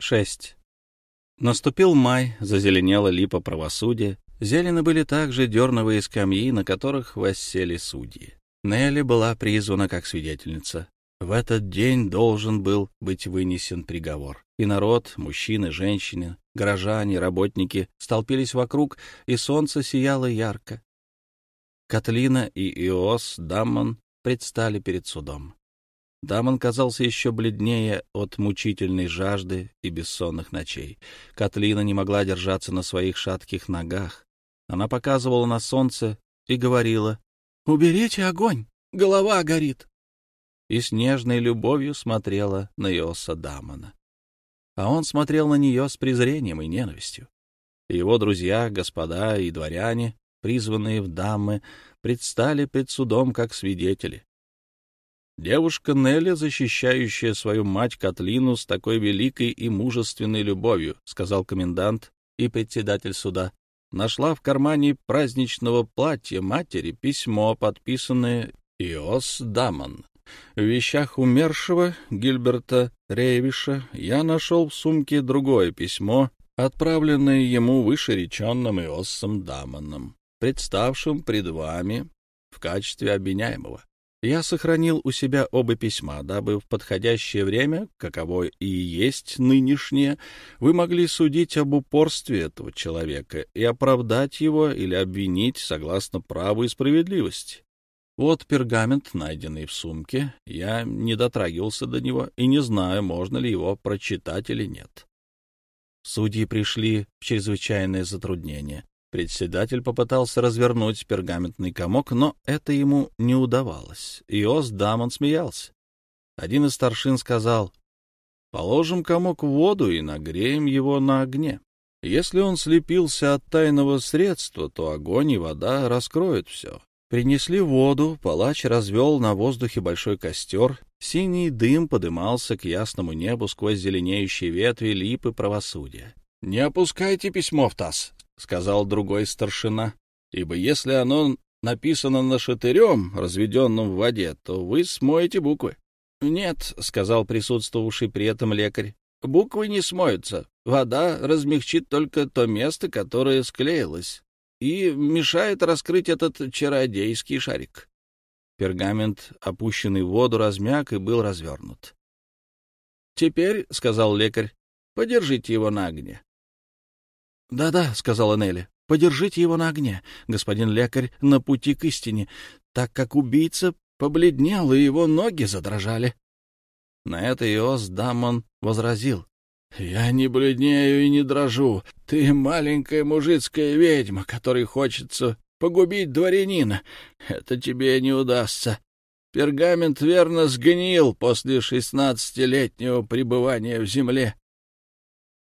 6. Наступил май, зазеленела липа правосудия, зелены были также дерновые скамьи, на которых воссели судьи. Нелли была призвана как свидетельница. В этот день должен был быть вынесен приговор. И народ, мужчины, женщины, горожане, работники столпились вокруг, и солнце сияло ярко. Катлина и Иос Даммон предстали перед судом. Дамон казался еще бледнее от мучительной жажды и бессонных ночей. Катлина не могла держаться на своих шатких ногах. Она показывала на солнце и говорила «Уберите огонь, голова горит!» И с нежной любовью смотрела на Иоса Дамона. А он смотрел на нее с презрением и ненавистью. Его друзья, господа и дворяне, призванные в дамы, предстали пред судом как свидетели. Девушка Нелли, защищающая свою мать Катлину с такой великой и мужественной любовью, сказал комендант и председатель суда, нашла в кармане праздничного платья матери письмо, подписанное Иос Дамон. В вещах умершего Гильберта Рейвиша я нашел в сумке другое письмо, отправленное ему вышереченным Иоссом Дамоном, представшим пред вами в качестве обвиняемого. Я сохранил у себя оба письма, дабы в подходящее время, каково и есть нынешнее, вы могли судить об упорстве этого человека и оправдать его или обвинить согласно праву и справедливости. Вот пергамент, найденный в сумке. Я не дотрагивался до него и не знаю, можно ли его прочитать или нет. Судьи пришли в чрезвычайное затруднение. Председатель попытался развернуть пергаментный комок, но это ему не удавалось. Иос Дамон смеялся. Один из старшин сказал, «Положим комок в воду и нагреем его на огне. Если он слепился от тайного средства, то огонь и вода раскроют все». Принесли воду, палач развел на воздухе большой костер, синий дым подымался к ясному небу сквозь зеленеющие ветви липы правосудия. «Не опускайте письмо в таз», — сказал другой старшина, — ибо если оно написано нашатырем, разведенным в воде, то вы смоете буквы. — Нет, — сказал присутствовавший при этом лекарь, — буквы не смоются. Вода размягчит только то место, которое склеилось, и мешает раскрыть этот чародейский шарик. Пергамент, опущенный в воду, размяк и был развернут. — Теперь, — сказал лекарь, — подержите его на огне. «Да-да», — сказала Нелли, — «подержите его на огне, господин лекарь, на пути к истине, так как убийца побледнел, и его ноги задрожали». На это Иос Дамон возразил. «Я не бледнею и не дрожу. Ты маленькая мужицкая ведьма, которой хочется погубить дворянина. Это тебе не удастся. Пергамент верно сгнил после шестнадцатилетнего пребывания в земле.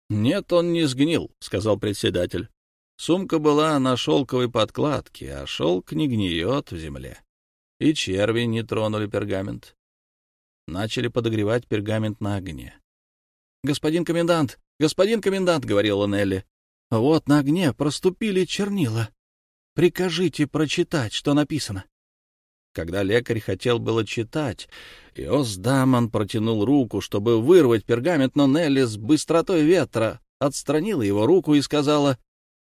«Нет, он не сгнил», — сказал председатель. Сумка была на шелковой подкладке, а шелк не гниет в земле. И черви не тронули пергамент. Начали подогревать пергамент на огне. «Господин комендант! Господин комендант!» — говорила Нелли. «Вот на огне проступили чернила. Прикажите прочитать, что написано». Когда лекарь хотел было читать, Иос Дамон протянул руку, чтобы вырвать пергамент, но Нелли с быстротой ветра отстранила его руку и сказала,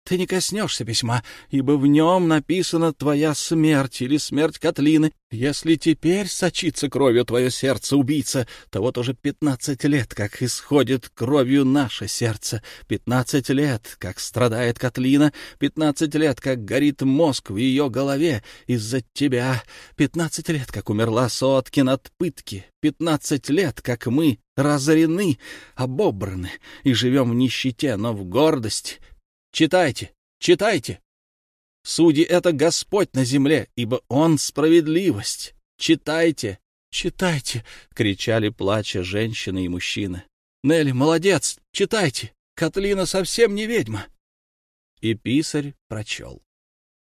ты не коснешься письма, ибо в нем написана твоя смерть или смерть Котлины. Если теперь сочится кровью твое сердце, убийца, то вот уже пятнадцать лет, как исходит кровью наше сердце, пятнадцать лет, как страдает Котлина, пятнадцать лет, как горит мозг в ее голове из-за тебя, пятнадцать лет, как умерла Соткин от пытки, пятнадцать лет, как мы разорены, обобраны и живем в нищете, но в гордости — Читайте, читайте. Судьи — это Господь на земле, ибо Он — справедливость. Читайте, читайте, — кричали, плача, женщины и мужчины. Нелли, молодец, читайте. Катлина совсем не ведьма. И писарь прочел.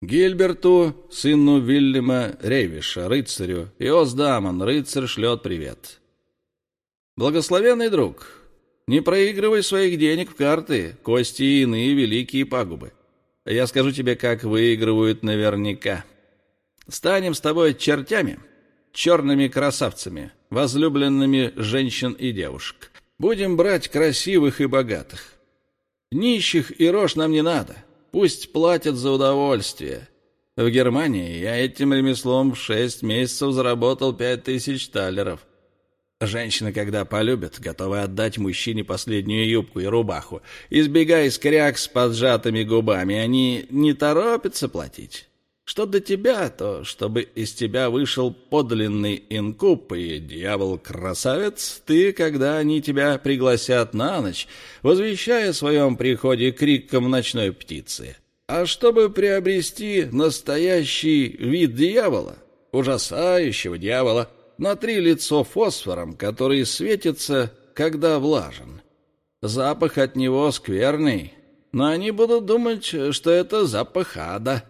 Гильберту, сыну Вильяма Рейвиша, рыцарю, и Оздаман, рыцарь, шлет привет. Благословенный друг, не проигрывай своих денег в карты, кости и иные великие пагубы. Я скажу тебе, как выигрывают наверняка. Станем с тобой чертями, черными красавцами, возлюбленными женщин и девушек. Будем брать красивых и богатых. Нищих и рожь нам не надо. Пусть платят за удовольствие. В Германии я этим ремеслом в шесть месяцев заработал пять тысяч талеров. Женщины, когда полюбят, готовы отдать мужчине последнюю юбку и рубаху. Избегая скряк с поджатыми губами, они не торопятся платить. Что до тебя, то чтобы из тебя вышел подлинный инкуб и дьявол-красавец, ты, когда они тебя пригласят на ночь, возвещая о своем приходе криком ночной птицы. А чтобы приобрести настоящий вид дьявола, ужасающего дьявола, натри лицо фосфором, который светится, когда влажен. Запах от него скверный, но они будут думать, что это запах ада.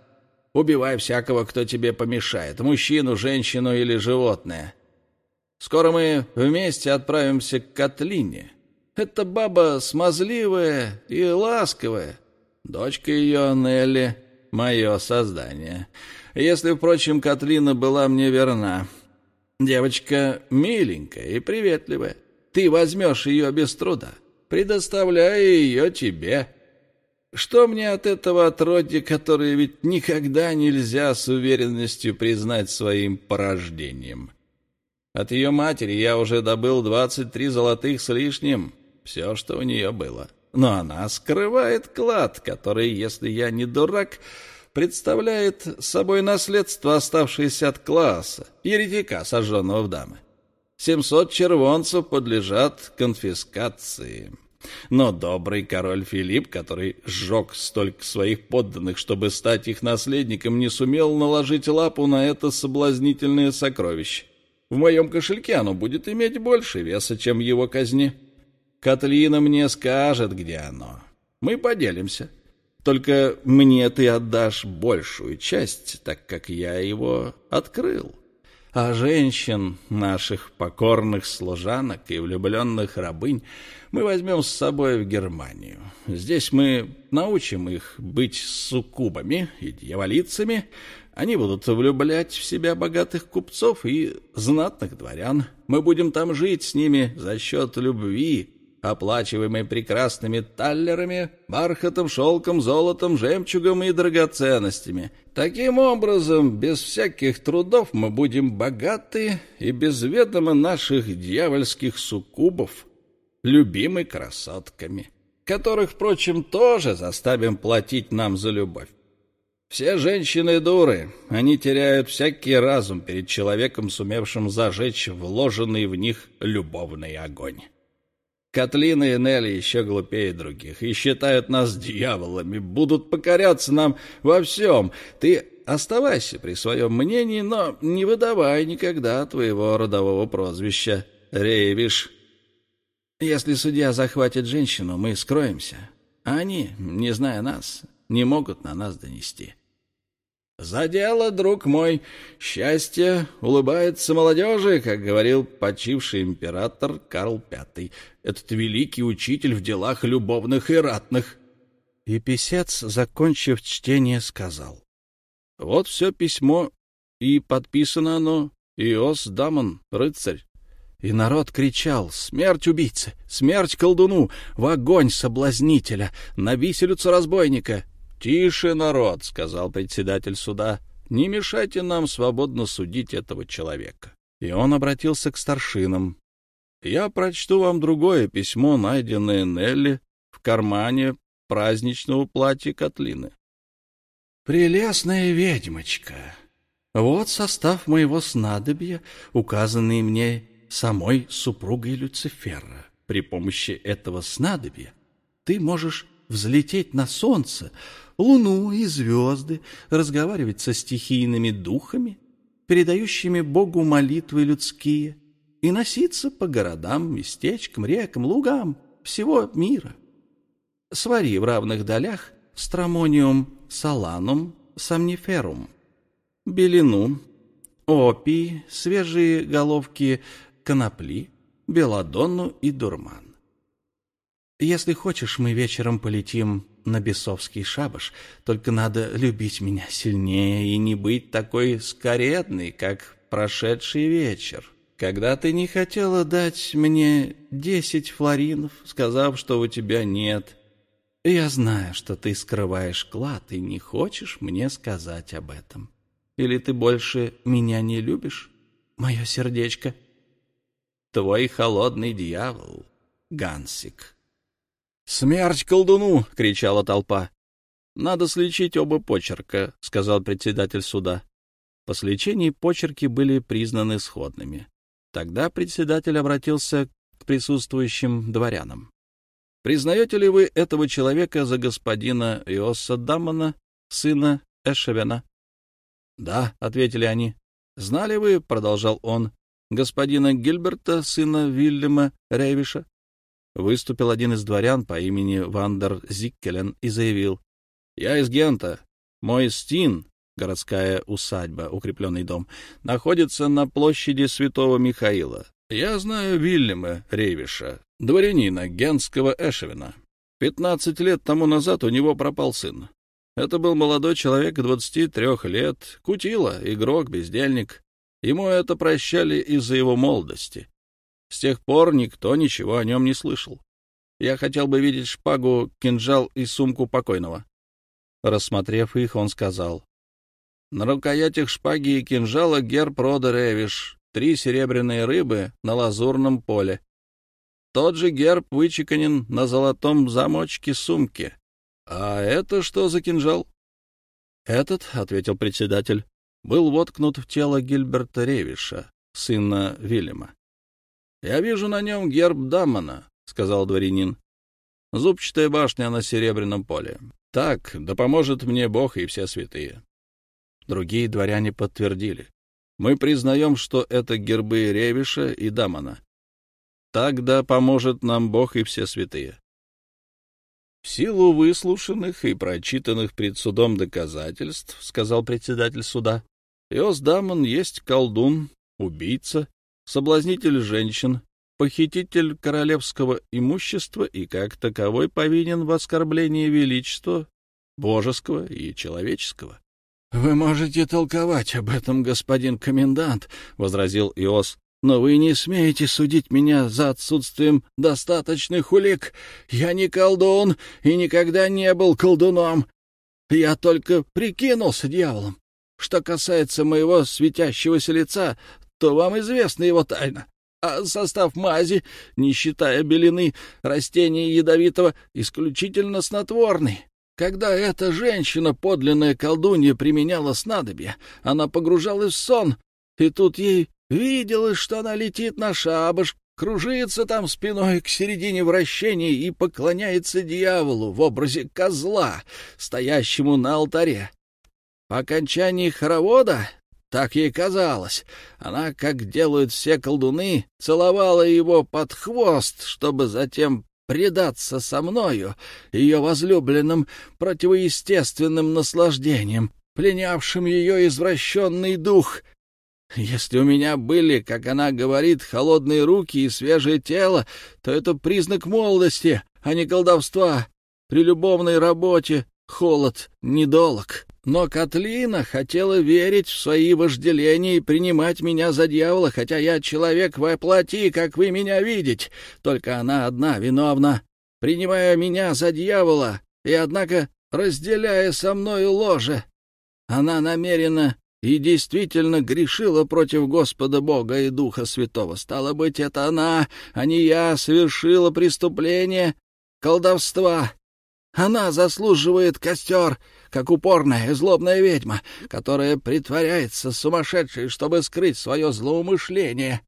Убивай всякого, кто тебе помешает, мужчину, женщину или животное. Скоро мы вместе отправимся к Котлине. Это баба смазливая и ласковая. Дочка ее, Нелли, мое создание. Если, впрочем, Катлина была мне верна. Девочка миленькая и приветливая. Ты возьмешь ее без труда, предоставляя ее тебе. Что мне от этого отродья, которое ведь никогда нельзя с уверенностью признать своим порождением? От ее матери я уже добыл двадцать три золотых с лишним, все, что у нее было. Но она скрывает клад, который, если я не дурак, представляет собой наследство, оставшееся от класса, еретика, сожженного в дамы. Семьсот червонцев подлежат конфискации. Но добрый король Филипп, который сжег столько своих подданных, чтобы стать их наследником, не сумел наложить лапу на это соблазнительное сокровище. В моем кошельке оно будет иметь больше веса, чем в его казне. Катлина мне скажет, где оно. Мы поделимся. Только мне ты отдашь большую часть, так как я его открыл а женщин, наших покорных служанок и влюбленных рабынь, мы возьмем с собой в Германию. Здесь мы научим их быть суккубами и дьяволицами. Они будут влюблять в себя богатых купцов и знатных дворян. Мы будем там жить с ними за счет любви, оплачиваемой прекрасными таллерами, бархатом, шелком, золотом, жемчугом и драгоценностями. Таким образом, без всяких трудов мы будем богаты и без ведома наших дьявольских суккубов, любимы красотками, которых, впрочем, тоже заставим платить нам за любовь. Все женщины дуры, они теряют всякий разум перед человеком, сумевшим зажечь вложенный в них любовный огонь. Катлина и Нелли еще глупее других и считают нас дьяволами, будут покоряться нам во всем. Ты оставайся при своем мнении, но не выдавай никогда твоего родового прозвища Рейвиш. Если судья захватит женщину, мы скроемся, а они, не зная нас, не могут на нас донести. «За дело, друг мой! Счастье улыбается молодежи», как говорил почивший император Карл V, этот великий учитель в делах любовных и ратных. И писец, закончив чтение, сказал. «Вот все письмо, и подписано оно Иос Дамон, рыцарь». И народ кричал «Смерть убийце! Смерть колдуну! В огонь соблазнителя! На виселицу разбойника!» «Тише, народ!» — сказал председатель суда. «Не мешайте нам свободно судить этого человека». И он обратился к старшинам. «Я прочту вам другое письмо, найденное Нелли в кармане праздничного платья Котлины. «Прелестная ведьмочка! Вот состав моего снадобья, указанный мне самой супругой Люцифера. При помощи этого снадобья ты можешь взлететь на солнце, луну и звезды, разговаривать со стихийными духами, передающими Богу молитвы людские, и носиться по городам, местечкам, рекам, лугам всего мира. Свари в равных долях стромониум саланум сомниферум, белину, опий, свежие головки конопли, белладонну и дурман. Если хочешь, мы вечером полетим на бесовский шабаш. Только надо любить меня сильнее и не быть такой скоредной, как прошедший вечер, когда ты не хотела дать мне десять флоринов, сказав, что у тебя нет. Я знаю, что ты скрываешь клад и не хочешь мне сказать об этом. Или ты больше меня не любишь, мое сердечко? Твой холодный дьявол, Гансик. «Смерть колдуну!» — кричала толпа. «Надо слечить оба почерка», — сказал председатель суда. По сличении почерки были признаны сходными. Тогда председатель обратился к присутствующим дворянам. «Признаете ли вы этого человека за господина Иосса Даммона, сына Эшевена?» «Да», — ответили они. «Знали вы, — продолжал он, — господина Гильберта, сына Вильяма Рейвиша?» Выступил один из дворян по имени Вандер Зиккелен и заявил. «Я из Гента. Мой Стин, городская усадьба, укрепленный дом, находится на площади Святого Михаила. Я знаю Вильяма Рейвиша, дворянина генского Эшевина. Пятнадцать лет тому назад у него пропал сын. Это был молодой человек двадцати трех лет, кутила, игрок, бездельник. Ему это прощали из-за его молодости. С тех пор никто ничего о нем не слышал. Я хотел бы видеть шпагу, кинжал и сумку покойного. Рассмотрев их, он сказал, на рукоятях шпаги и кинжала герб рода Ревиш, три серебряные рыбы на лазурном поле. Тот же герб вычеканен на золотом замочке сумки. А это что за кинжал? Этот, — ответил председатель, — был воткнут в тело Гильберта Ревиша, сына Вильяма. — Я вижу на нем герб Даммона, — сказал дворянин. — Зубчатая башня на серебряном поле. Так, да поможет мне Бог и все святые. Другие дворяне подтвердили. Мы признаем, что это гербы Ревиша и Дамона. Тогда поможет нам Бог и все святые. В силу выслушанных и прочитанных пред судом доказательств, сказал председатель суда, Иос Дамон есть колдун, убийца, соблазнитель женщин, похититель королевского имущества и как таковой повинен в оскорблении величества божеского и человеческого. «Вы можете толковать об этом, господин комендант», — возразил Иос, «но вы не смеете судить меня за отсутствием достаточных улик. Я не колдун и никогда не был колдуном. Я только прикинулся дьяволом. Что касается моего светящегося лица, то вам известна его тайна. А состав мази, не считая белины, растения ядовитого, исключительно снотворный. Когда эта женщина, подлинная колдунья, применяла снадобье, она погружалась в сон, и тут ей виделось, что она летит на шабаш, кружится там спиной к середине вращения и поклоняется дьяволу в образе козла, стоящему на алтаре. По окончании хоровода, так ей казалось, она, как делают все колдуны, целовала его под хвост, чтобы затем предаться со мною, ее возлюбленным, противоестественным наслаждением, пленявшим ее извращенный дух. Если у меня были, как она говорит, холодные руки и свежее тело, то это признак молодости, а не колдовства. При любовной работе холод недолог. Но Катлина хотела верить в свои вожделения и принимать меня за дьявола, хотя я человек во плоти, как вы меня видите. Только она одна виновна, принимая меня за дьявола и, однако, разделяя со мною ложе. Она намеренно и действительно грешила против Господа Бога и Духа Святого. Стало быть, это она, а не я, совершила преступление колдовства. Она заслуживает костер, как упорная и злобная ведьма, которая притворяется сумасшедшей, чтобы скрыть свое злоумышление.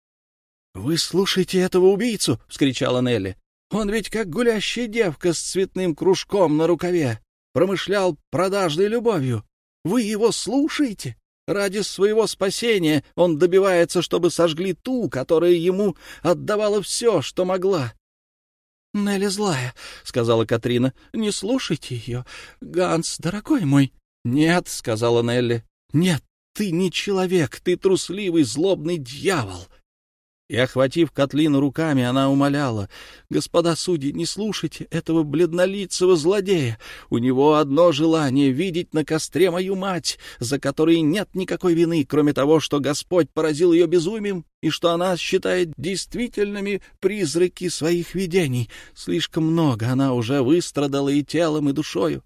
— Вы слушайте этого убийцу! — вскричала Нелли. — Он ведь как гулящая девка с цветным кружком на рукаве. Промышлял продажной любовью. Вы его слушаете? Ради своего спасения он добивается, чтобы сожгли ту, которая ему отдавала все, что могла. «Нелли злая», — сказала Катрина. «Не слушайте ее. Ганс, дорогой мой». «Нет», — сказала Нелли. «Нет, ты не человек, ты трусливый, злобный дьявол». И, охватив Котлину руками, она умоляла, «Господа судьи, не слушайте этого бледнолицего злодея. У него одно желание — видеть на костре мою мать, за которой нет никакой вины, кроме того, что Господь поразил ее безумием и что она считает действительными призраки своих видений. Слишком много она уже выстрадала и телом, и душою.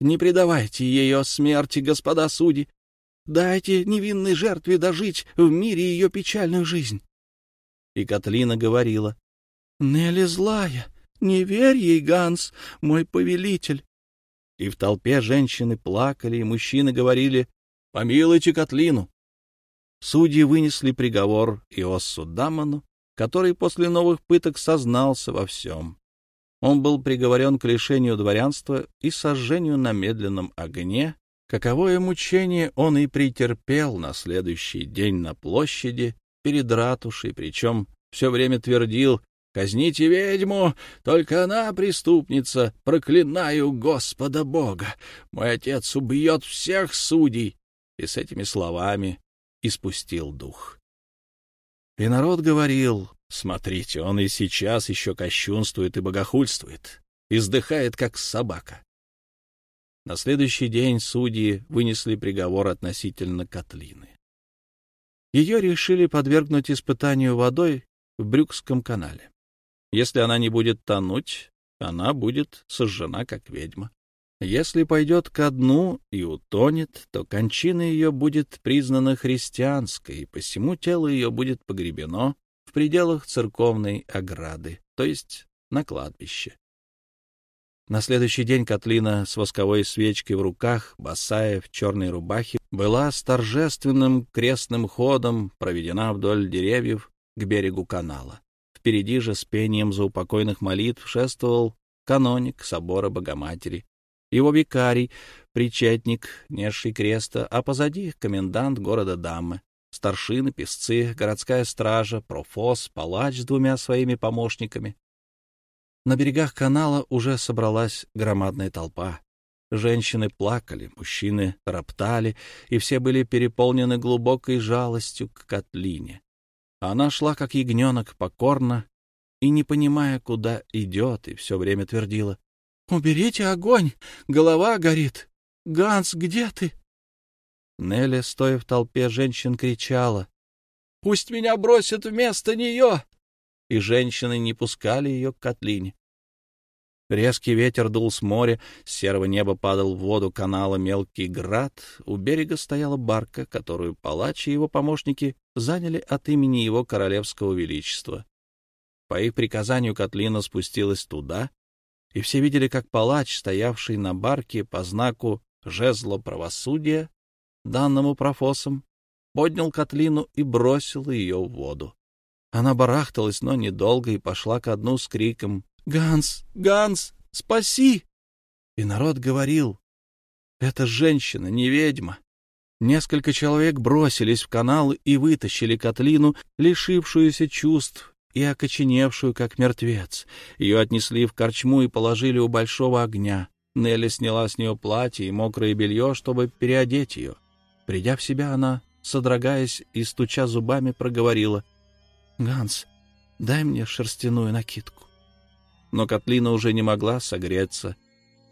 Не предавайте ее смерти, господа судьи. Дайте невинной жертве дожить в мире ее печальную жизнь». И Катлина говорила, «Нелли злая, не верь ей, Ганс, мой повелитель». И в толпе женщины плакали, и мужчины говорили, «Помилуйте Катлину». Судьи вынесли приговор Иоссу Даману, который после новых пыток сознался во всем. Он был приговорен к лишению дворянства и сожжению на медленном огне, каковое мучение он и претерпел на следующий день на площади перед ратушей, причем все время твердил «Казните ведьму, только она преступница, проклинаю Господа Бога, мой отец убьет всех судей!» И с этими словами испустил дух. И народ говорил, смотрите, он и сейчас еще кощунствует и богохульствует, издыхает, как собака. На следующий день судьи вынесли приговор относительно Котлины. Ее решили подвергнуть испытанию водой в Брюкском канале. Если она не будет тонуть, она будет сожжена как ведьма. Если пойдет ко дну и утонет, то кончина ее будет признана христианской, и посему тело ее будет погребено в пределах церковной ограды, то есть на кладбище. На следующий день Котлина с восковой свечкой в руках, босая в черной рубахе, была с торжественным крестным ходом проведена вдоль деревьев к берегу канала. Впереди же с пением заупокойных молитв шествовал каноник собора Богоматери, его викарий, причетник, несший креста, а позади комендант города Даммы, старшины, песцы, городская стража, профос, палач с двумя своими помощниками, на берегах канала уже собралась громадная толпа. Женщины плакали, мужчины роптали, и все были переполнены глубокой жалостью к Котлине. Она шла, как ягненок, покорно и, не понимая, куда идет, и все время твердила. — Уберите огонь! Голова горит! Ганс, где ты? Нелли, стоя в толпе женщин, кричала. — Пусть меня бросят вместо нее! и женщины не пускали ее к котлине. Резкий ветер дул с моря, с серого неба падал в воду канала мелкий град, у берега стояла барка, которую палач и его помощники заняли от имени его королевского величества. По их приказанию Котлина спустилась туда, и все видели, как палач, стоявший на барке по знаку жезла правосудия, данному профосом, поднял Котлину и бросил ее в воду. Она барахталась, но недолго, и пошла ко дну с криком «Ганс! Ганс! Спаси!» И народ говорил «Это женщина, не ведьма». Несколько человек бросились в канал и вытащили Котлину, лишившуюся чувств и окоченевшую, как мертвец. Ее отнесли в корчму и положили у большого огня. Нелли сняла с нее платье и мокрое белье, чтобы переодеть ее. Придя в себя, она, содрогаясь и стуча зубами, проговорила — Ганс, дай мне шерстяную накидку. Но Котлина уже не могла согреться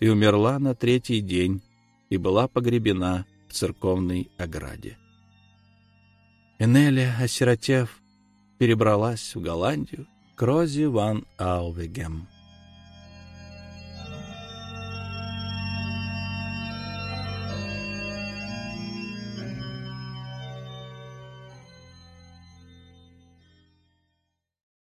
и умерла на третий день и была погребена в церковной ограде. Энелия, осиротев, перебралась в Голландию к Розе ван Аувегем.